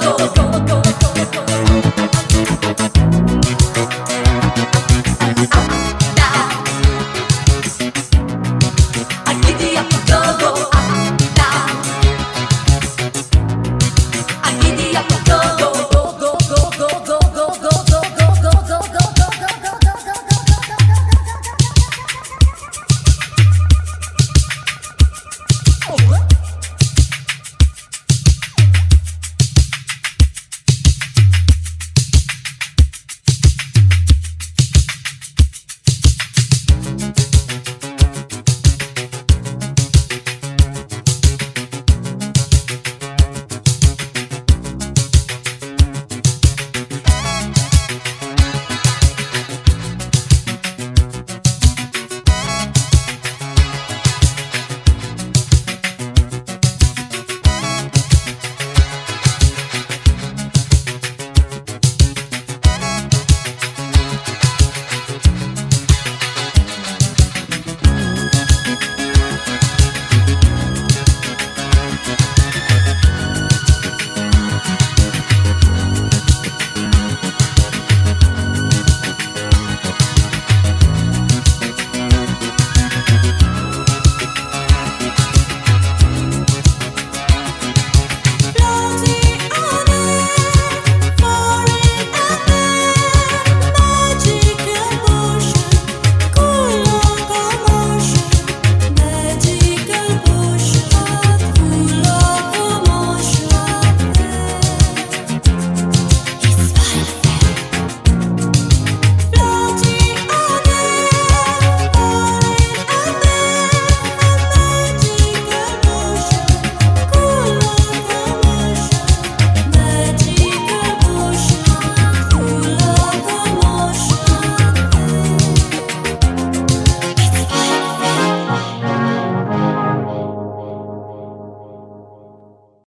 go, go, go, go.